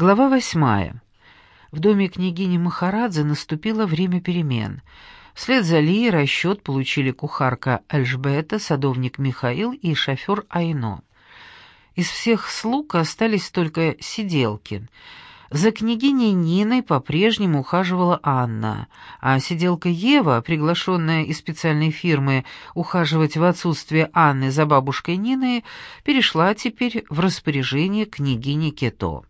Глава восьмая. В доме княгини Махарадзе наступило время перемен. Вслед за Ли расчет получили кухарка Альжбета, садовник Михаил и шофер Айно. Из всех слуг остались только сиделки. За княгиней Ниной по-прежнему ухаживала Анна, а сиделка Ева, приглашенная из специальной фирмы ухаживать в отсутствие Анны за бабушкой Ниной, перешла теперь в распоряжение княгини Кето.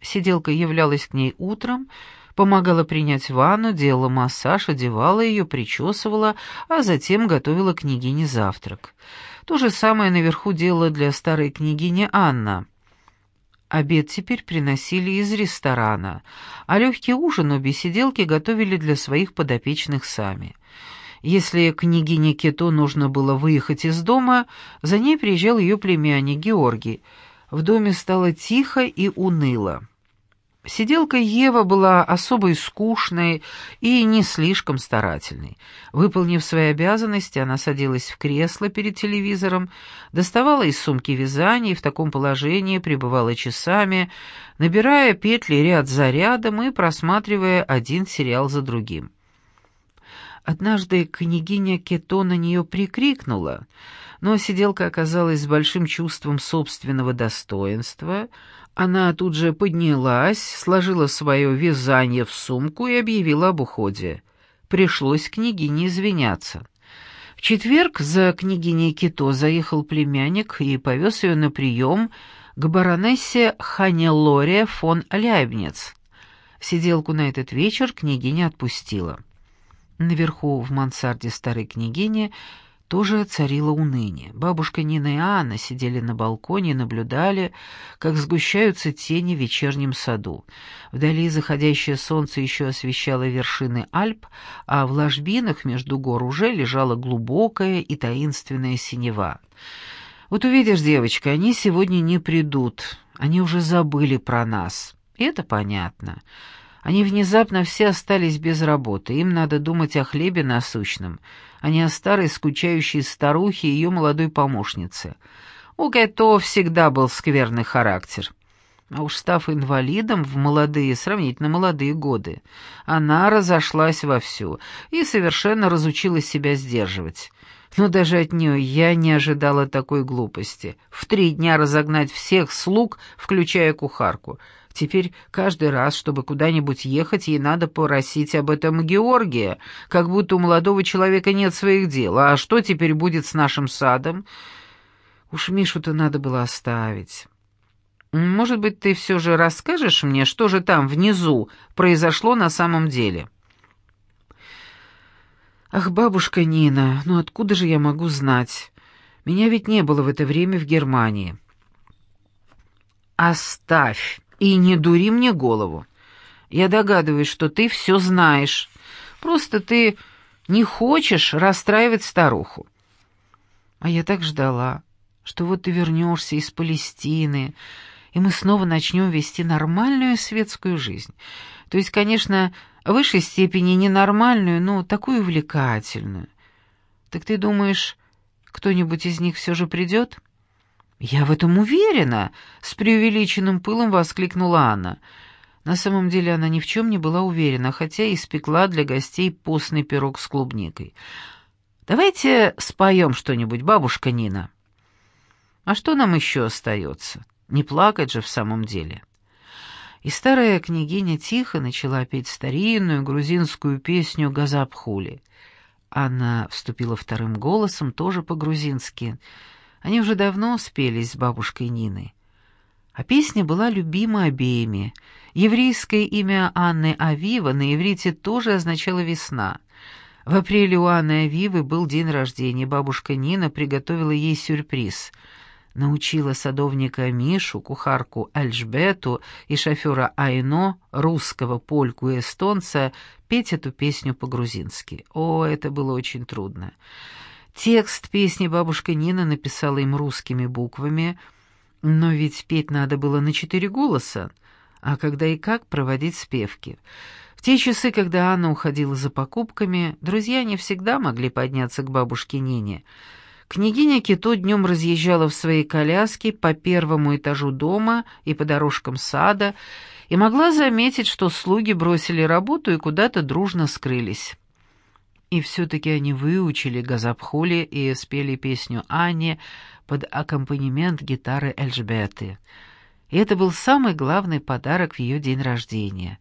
Сиделка являлась к ней утром, помогала принять ванну, делала массаж, одевала ее, причесывала, а затем готовила княгине завтрак. То же самое наверху делала для старой княгини Анна. Обед теперь приносили из ресторана, а легкий ужин обе сиделки готовили для своих подопечных сами. Если княгине Кето нужно было выехать из дома, за ней приезжал ее племянник Георгий. В доме стало тихо и уныло. Сиделка Ева была особой скучной и не слишком старательной. Выполнив свои обязанности, она садилась в кресло перед телевизором, доставала из сумки вязание и в таком положении пребывала часами, набирая петли ряд за рядом и просматривая один сериал за другим. Однажды княгиня Кето на нее прикрикнула, но сиделка оказалась с большим чувством собственного достоинства — она тут же поднялась, сложила свое вязание в сумку и объявила об уходе. Пришлось княгине извиняться. В четверг за княгиней Кито заехал племянник и повез ее на прием к баронессе Ханелоре фон Ляйбниц. Сиделку на этот вечер княгиня отпустила. Наверху в мансарде старой княгини тоже царило уныние. Бабушка Нина и Анна сидели на балконе и наблюдали, как сгущаются тени в вечернем саду. Вдали заходящее солнце еще освещало вершины Альп, а в ложбинах между гор уже лежала глубокая и таинственная синева. «Вот увидишь, девочка, они сегодня не придут. Они уже забыли про нас. И это понятно». Они внезапно все остались без работы, им надо думать о хлебе насущном, а не о старой скучающей старухе и ее молодой помощнице. У Кайто всегда был скверный характер. А уж став инвалидом в молодые, сравнительно молодые годы, она разошлась вовсю и совершенно разучилась себя сдерживать. Но даже от нее я не ожидала такой глупости. В три дня разогнать всех слуг, включая кухарку — Теперь каждый раз, чтобы куда-нибудь ехать, ей надо просить об этом Георгия, как будто у молодого человека нет своих дел. А что теперь будет с нашим садом? Уж Мишу-то надо было оставить. Может быть, ты все же расскажешь мне, что же там внизу произошло на самом деле?» «Ах, бабушка Нина, ну откуда же я могу знать? Меня ведь не было в это время в Германии». «Оставь!» И не дури мне голову. Я догадываюсь, что ты все знаешь. Просто ты не хочешь расстраивать старуху. А я так ждала, что вот ты вернешься из Палестины, и мы снова начнем вести нормальную светскую жизнь. То есть, конечно, в высшей степени ненормальную, но такую увлекательную. Так ты думаешь, кто-нибудь из них все же придет?» «Я в этом уверена!» — с преувеличенным пылом воскликнула Анна. На самом деле она ни в чем не была уверена, хотя и испекла для гостей постный пирог с клубникой. «Давайте споем что-нибудь, бабушка Нина». «А что нам еще остается? Не плакать же в самом деле». И старая княгиня тихо начала петь старинную грузинскую песню «Газапхули». Анна вступила вторым голосом, тоже по-грузински — они уже давно спелись с бабушкой Ниной. А песня была любима обеими. Еврейское имя Анны Авива на иврите тоже означало «весна». В апреле у Анны Авивы был день рождения, бабушка Нина приготовила ей сюрприз. Научила садовника Мишу, кухарку Альжбету и шофера Айно, русского польку и эстонца, петь эту песню по-грузински. О, это было очень трудно. Текст песни бабушка Нина написала им русскими буквами, но ведь петь надо было на четыре голоса, а когда и как проводить спевки. В те часы, когда Анна уходила за покупками, друзья не всегда могли подняться к бабушке Нине. Княгиня Кито днем разъезжала в своей коляске по первому этажу дома и по дорожкам сада, и могла заметить, что слуги бросили работу и куда-то дружно скрылись. И все-таки они выучили Газапхули и спели песню Анне под аккомпанемент гитары Эльжбеты. И это был самый главный подарок в ее день рождения.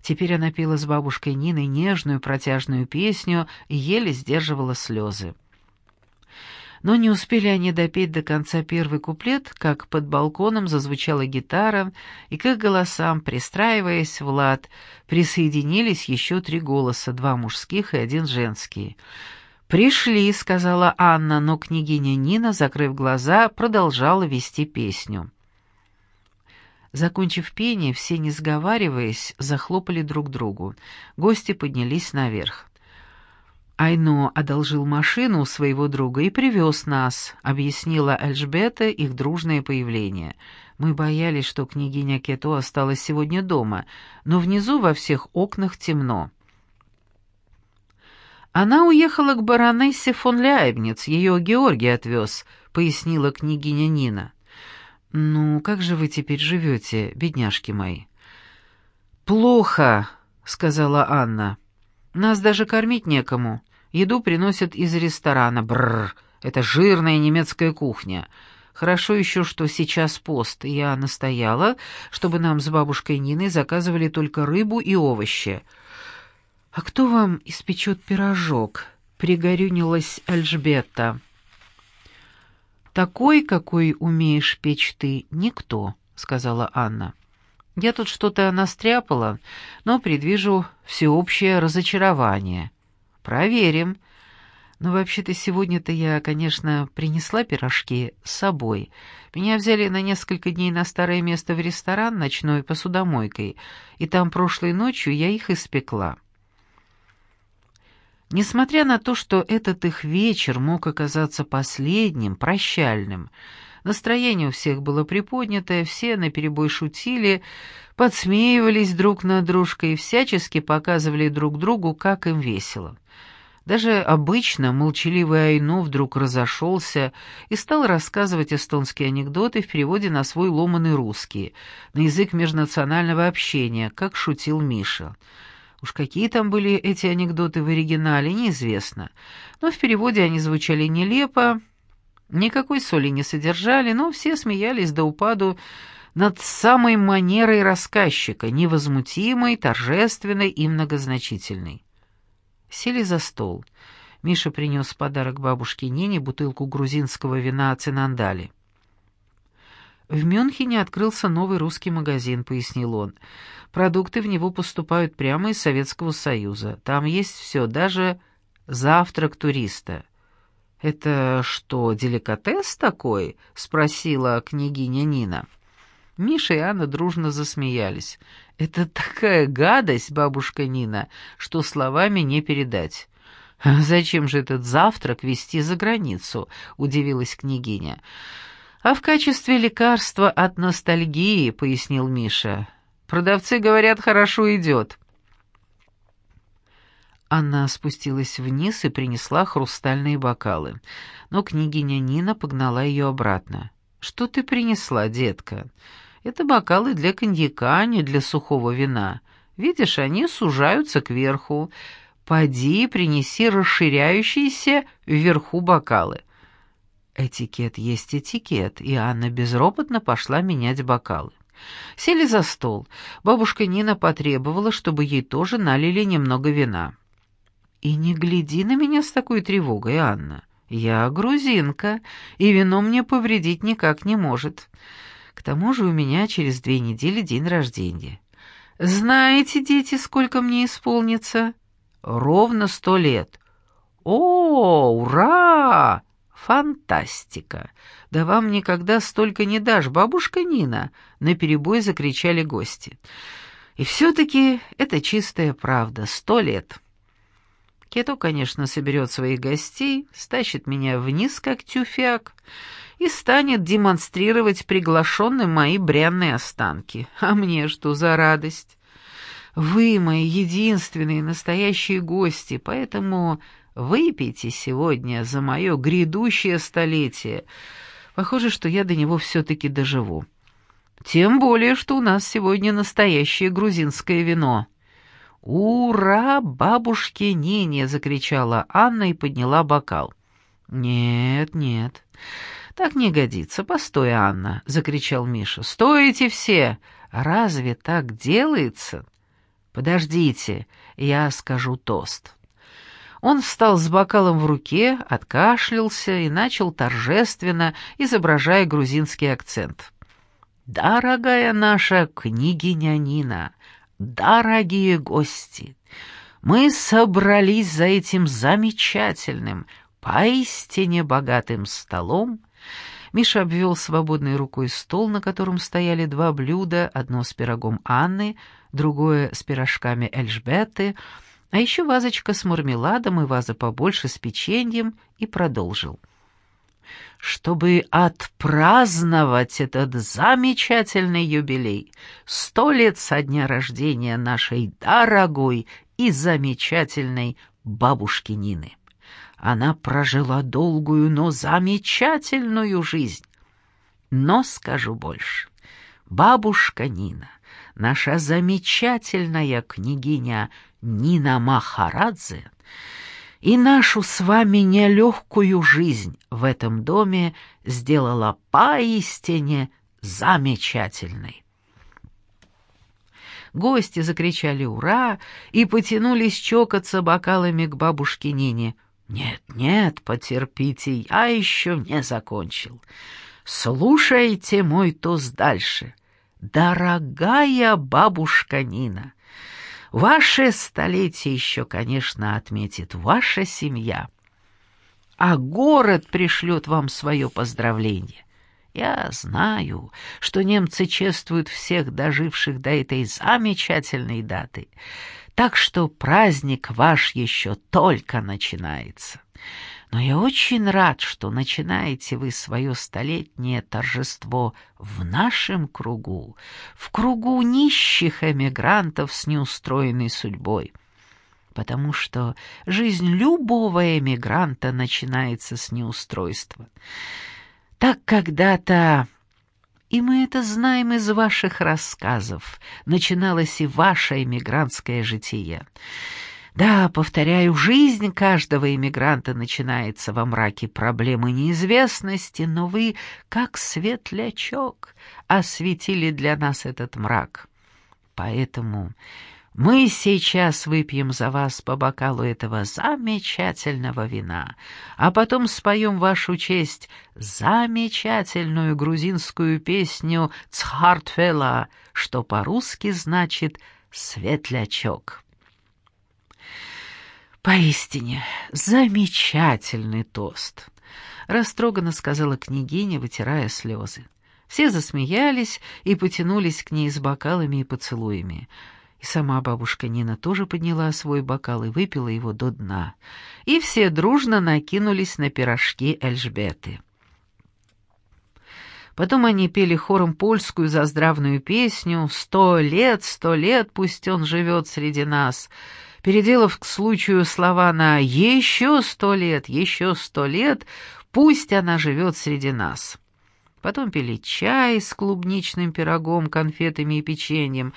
Теперь она пела с бабушкой Ниной нежную протяжную песню и еле сдерживала слезы. Но не успели они допеть до конца первый куплет, как под балконом зазвучала гитара, и к их голосам, пристраиваясь в лад, присоединились еще три голоса, два мужских и один женский. «Пришли», — сказала Анна, но княгиня Нина, закрыв глаза, продолжала вести песню. Закончив пение, все, не сговариваясь, захлопали друг другу. Гости поднялись наверх. Айно одолжил машину у своего друга и привез нас», — объяснила Эльжбета их дружное появление. «Мы боялись, что княгиня Кето осталась сегодня дома, но внизу во всех окнах темно». «Она уехала к баронессе фон Ляйбниц, ее Георгий отвез», — пояснила княгиня Нина. «Ну, как же вы теперь живете, бедняжки мои?» «Плохо», — сказала Анна. «Нас даже кормить некому. Еду приносят из ресторана. Бррр, это жирная немецкая кухня. Хорошо еще, что сейчас пост. Я настояла, чтобы нам с бабушкой Ниной заказывали только рыбу и овощи. «А кто вам испечет пирожок?» — пригорюнилась Альжбетта. «Такой, какой умеешь печь ты, никто», — сказала Анна. «Я тут что-то настряпала, но предвижу всеобщее разочарование». «Проверим. Но вообще-то сегодня-то я, конечно, принесла пирожки с собой. Меня взяли на несколько дней на старое место в ресторан ночной посудомойкой, и там прошлой ночью я их испекла». Несмотря на то, что этот их вечер мог оказаться последним, прощальным, настроение у всех было приподнятое, все наперебой шутили, подсмеивались друг над дружкой и всячески показывали друг другу, как им весело. Даже обычно молчаливый Айну вдруг разошелся и стал рассказывать эстонские анекдоты в переводе на свой ломаный русский, на язык межнационального общения, как шутил Миша. Уж какие там были эти анекдоты в оригинале, неизвестно, но в переводе они звучали нелепо, никакой соли не содержали, но все смеялись до упаду над самой манерой рассказчика, невозмутимой, торжественной и многозначительной. Сели за стол. Миша принес подарок бабушке Нине бутылку грузинского вина «Цинандали». «В Мюнхене открылся новый русский магазин», — пояснил он. «Продукты в него поступают прямо из Советского Союза. Там есть все, даже завтрак туриста». «Это что, деликатес такой?» — спросила княгиня Нина. Миша и Анна дружно засмеялись. «Это такая гадость, бабушка Нина, что словами не передать». «Зачем же этот завтрак везти за границу?» — удивилась княгиня. «А в качестве лекарства от ностальгии», — пояснил Миша. «Продавцы говорят, хорошо идет». Анна спустилась вниз и принесла хрустальные бокалы, но княгиня Нина погнала ее обратно. «Что ты принесла, детка?» Это бокалы для коньяка, а не для сухого вина. Видишь, они сужаются кверху. Поди, принеси расширяющиеся вверху бокалы. Этикет есть этикет, и Анна безропотно пошла менять бокалы. Сели за стол. Бабушка Нина потребовала, чтобы ей тоже налили немного вина. «И не гляди на меня с такой тревогой, Анна. Я грузинка, и вино мне повредить никак не может. К тому же у меня через две недели день рождения. Знаете, дети, сколько мне исполнится? Ровно сто лет. О, ура! Фантастика! Да вам никогда столько не дашь, бабушка Нина, наперебой закричали гости. И все-таки это чистая правда, сто лет. Кето, конечно, соберет своих гостей, стащит меня вниз, как тюфяк, и станет демонстрировать приглашенным мои бренные останки. А мне что за радость? Вы мои единственные настоящие гости, поэтому Выпейте сегодня за мое грядущее столетие. Похоже, что я до него все-таки доживу. Тем более, что у нас сегодня настоящее грузинское вино». «Ура, бабушке Нине!» — закричала Анна и подняла бокал. «Нет, нет, так не годится. Постой, Анна!» — закричал Миша. «Стойте все! Разве так делается?» «Подождите, я скажу тост». Он встал с бокалом в руке, откашлялся и начал торжественно, изображая грузинский акцент. «Дорогая наша княгиня Нина, дорогие гости, мы собрались за этим замечательным, поистине богатым столом. Миша обвел свободной рукой стол, на котором стояли два блюда, одно с пирогом Анны, другое с пирожками Эльжбеты, а еще вазочка с мармеладом и ваза побольше с печеньем, и продолжил — чтобы отпраздновать этот замечательный юбилей, сто лет со дня рождения нашей дорогой и замечательной бабушки Нины. Она прожила долгую, но замечательную жизнь. Но скажу больше. Бабушка Нина, наша замечательная княгиня Нина Махарадзе, и нашу с вами нелегкую жизнь в этом доме сделала поистине замечательной. Гости закричали «Ура!» и потянулись чокаться бокалами к бабушке Нине. «Нет, нет, потерпите, я еще не закончил. Слушайте мой тост дальше. Дорогая бабушка Нина!» Ваше столетие еще, конечно, отметит ваша семья, а город пришлет вам свое поздравление. Я знаю, что немцы чествуют всех доживших до этой замечательной даты, так что праздник ваш еще только начинается. Но я очень рад, что начинаете вы свое столетнее торжество в нашем кругу, в кругу нищих эмигрантов с неустроенной судьбой. Потому что жизнь любого эмигранта начинается с неустройства. Так когда-то, и мы это знаем из ваших рассказов, начиналось и ваше эмигрантское житие — да, повторяю, жизнь каждого иммигранта начинается во мраке проблемы неизвестности, но вы, как светлячок, осветили для нас этот мрак. Поэтому мы сейчас выпьем за вас по бокалу этого замечательного вина, а потом споем вашу честь замечательную грузинскую песню «Цхартфела», что по-русски значит «светлячок». «Поистине замечательный тост», — растроганно сказала княгиня, вытирая слезы. Все засмеялись и потянулись к ней с бокалами и поцелуями. И сама бабушка Нина тоже подняла свой бокал и выпила его до дна. И все дружно накинулись на пирожки Эльжбеты. Потом они пели хором польскую заздравную песню «Сто лет, сто лет, пусть он живет среди нас», переделав к случаю слова на «еще сто лет, еще сто лет, пусть она живет среди нас». Потом пили чай с клубничным пирогом, конфетами и печеньем.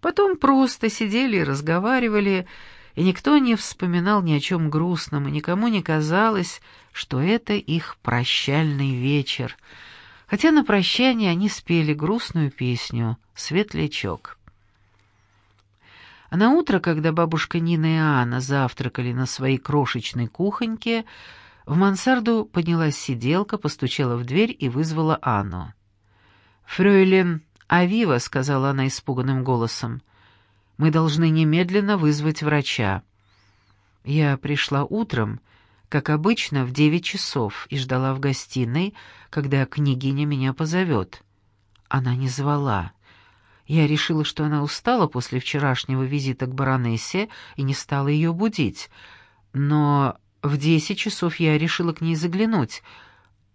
Потом просто сидели и разговаривали, и никто не вспоминал ни о чем грустном, и никому не казалось, что это их прощальный вечер. Хотя на прощание они спели грустную песню «Светлячок». А на утро, когда бабушка Нина и Анна завтракали на своей крошечной кухоньке, в мансарду поднялась сиделка, постучала в дверь и вызвала Анну. «Фрёйлин Авива», — сказала она испуганным голосом, — «мы должны немедленно вызвать врача». Я пришла утром, как обычно, в девять часов и ждала в гостиной, когда княгиня меня позовет. Она не звала. Я решила, что она устала после вчерашнего визита к баронессе и не стала ее будить. Но в десять часов я решила к ней заглянуть.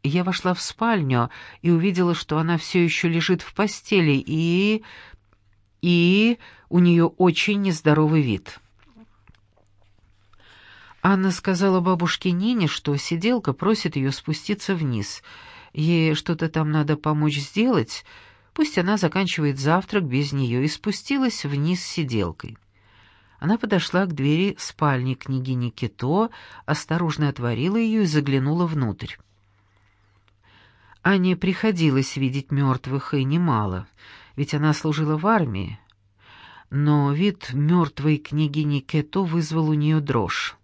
Я вошла в спальню и увидела, что она все еще лежит в постели, и... и у нее очень нездоровый вид. Анна сказала бабушке Нине, что сиделка просит ее спуститься вниз. Ей что-то там надо помочь сделать, пусть она заканчивает завтрак без нее, и спустилась вниз сиделкой. Она подошла к двери спальни княгини Кито, осторожно отворила ее и заглянула внутрь. Ане приходилось видеть мертвых и немало, ведь она служила в армии. Но вид мертвой княгини Кето вызвал у нее дрожь.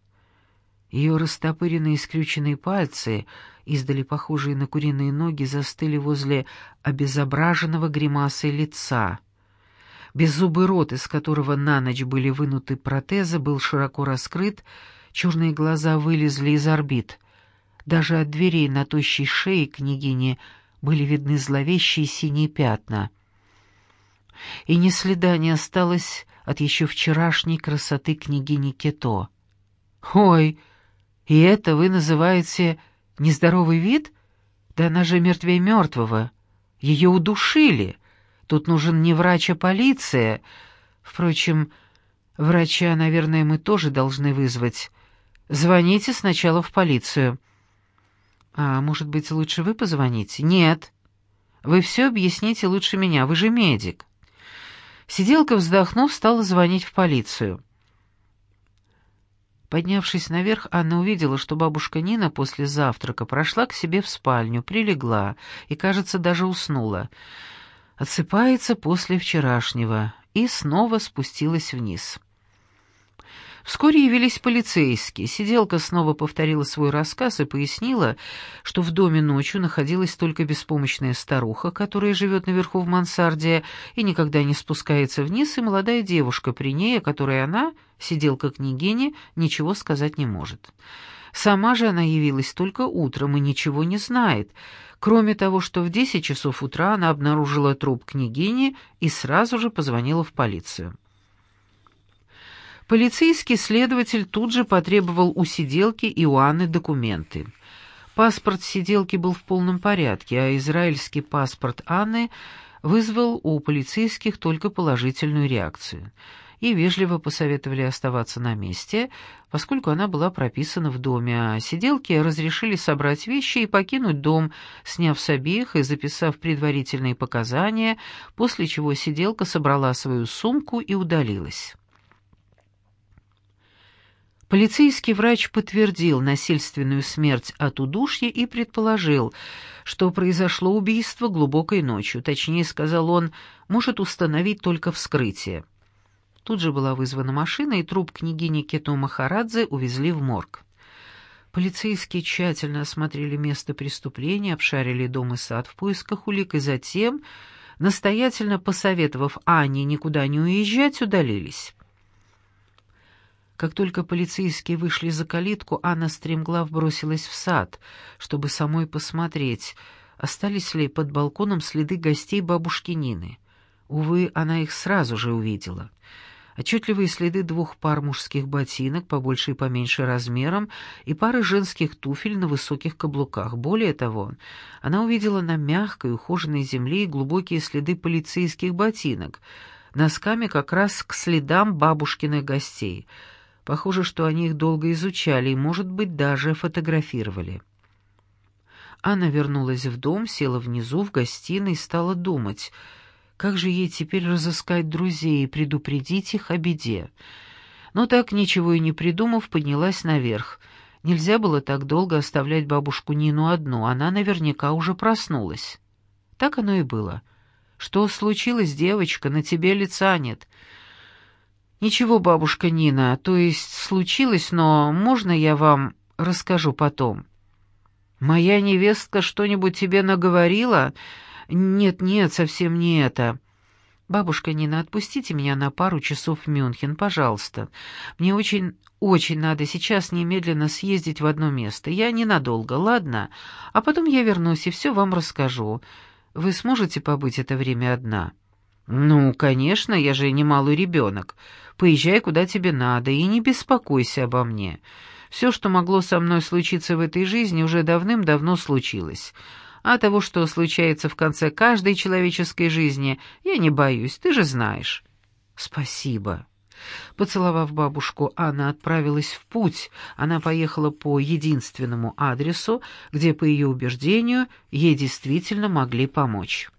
Ее растопыренные скрюченные пальцы, издали похожие на куриные ноги, застыли возле обезображенного гримасой лица. Беззубый рот, из которого на ночь были вынуты протезы, был широко раскрыт, черные глаза вылезли из орбит. Даже от дверей на тощей шее княгини были видны зловещие синие пятна. И ни следа не осталось от еще вчерашней красоты княгини Кето. «Ой!» И это вы называете нездоровый вид? Да она же мертвее мертвого. Ее удушили. Тут нужен не врач, а полиция. Впрочем, врача, наверное, мы тоже должны вызвать. Звоните сначала в полицию. А может быть, лучше вы позвоните? Нет. Вы все объясните лучше меня, вы же медик. Сиделка, вздохнув, стала звонить в полицию. Поднявшись наверх, Анна увидела, что бабушка Нина после завтрака прошла к себе в спальню, прилегла и, кажется, даже уснула. Отсыпается после вчерашнего и снова спустилась вниз. Вскоре явились полицейские. Сиделка снова повторила свой рассказ и пояснила, что в доме ночью находилась только беспомощная старуха, которая живет наверху в мансарде и никогда не спускается вниз, и молодая девушка при ней, о которой она, сиделка княгини, ничего сказать не может. Сама же она явилась только утром и ничего не знает, кроме того, что в десять часов утра она обнаружила труп княгини и сразу же позвонила в полицию. Полицейский следователь тут же потребовал у сиделки Анны документы. Паспорт сиделки был в полном порядке, а израильский паспорт Анны вызвал у полицейских только положительную реакцию. И вежливо посоветовали оставаться на месте, поскольку она была прописана в доме, а сиделке разрешили собрать вещи и покинуть дом, сняв с обеих и записав предварительные показания, после чего сиделка собрала свою сумку и удалилась. Полицейский врач подтвердил насильственную смерть от удушья и предположил, что произошло убийство глубокой ночью, точнее, сказал он, может установить только вскрытие. Тут же была вызвана машина, и труп княгини Кето Махарадзе увезли в морг. Полицейские тщательно осмотрели место преступления, обшарили дом и сад в поисках улик, и затем, настоятельно посоветовав Анне никуда не уезжать, удалились. Как только полицейские вышли за калитку, Анна стремглав бросилась в сад, чтобы самой посмотреть, остались ли под балконом следы гостей бабушки Нины. Увы, она их сразу же увидела. Отчетливые следы двух пар мужских ботинок, побольше и поменьше размером, и пары женских туфель на высоких каблуках. Более того, она увидела на мягкой, ухоженной земле глубокие следы полицейских ботинок, носками как раз к следам бабушкиных гостей — Похоже, что они их долго изучали и, может быть, даже фотографировали. Анна вернулась в дом, села внизу в гостиной и стала думать, как же ей теперь разыскать друзей и предупредить их о беде. Но так, ничего и не придумав, поднялась наверх. Нельзя было так долго оставлять бабушку Нину одну, она наверняка уже проснулась. Так оно и было. «Что случилось, девочка? На тебе лица нет». «Ничего, бабушка Нина, то есть случилось, но можно я вам расскажу потом?» «Моя невестка что-нибудь тебе наговорила?» «Нет-нет, совсем не это». «Бабушка Нина, отпустите меня на пару часов в Мюнхен, пожалуйста. Мне очень, очень надо сейчас немедленно съездить в одно место. Я ненадолго, ладно? А потом я вернусь и все вам расскажу. Вы сможете побыть это время одна?» «Ну, конечно, я же не малый ребенок. Поезжай, куда тебе надо, и не беспокойся обо мне. Все, что могло со мной случиться в этой жизни, уже давным-давно случилось. А того, что случается в конце каждой человеческой жизни, я не боюсь, ты же знаешь». «Спасибо». Поцеловав бабушку, Анна отправилась в путь. Она поехала по единственному адресу, где, по ее убеждению, ей действительно могли помочь.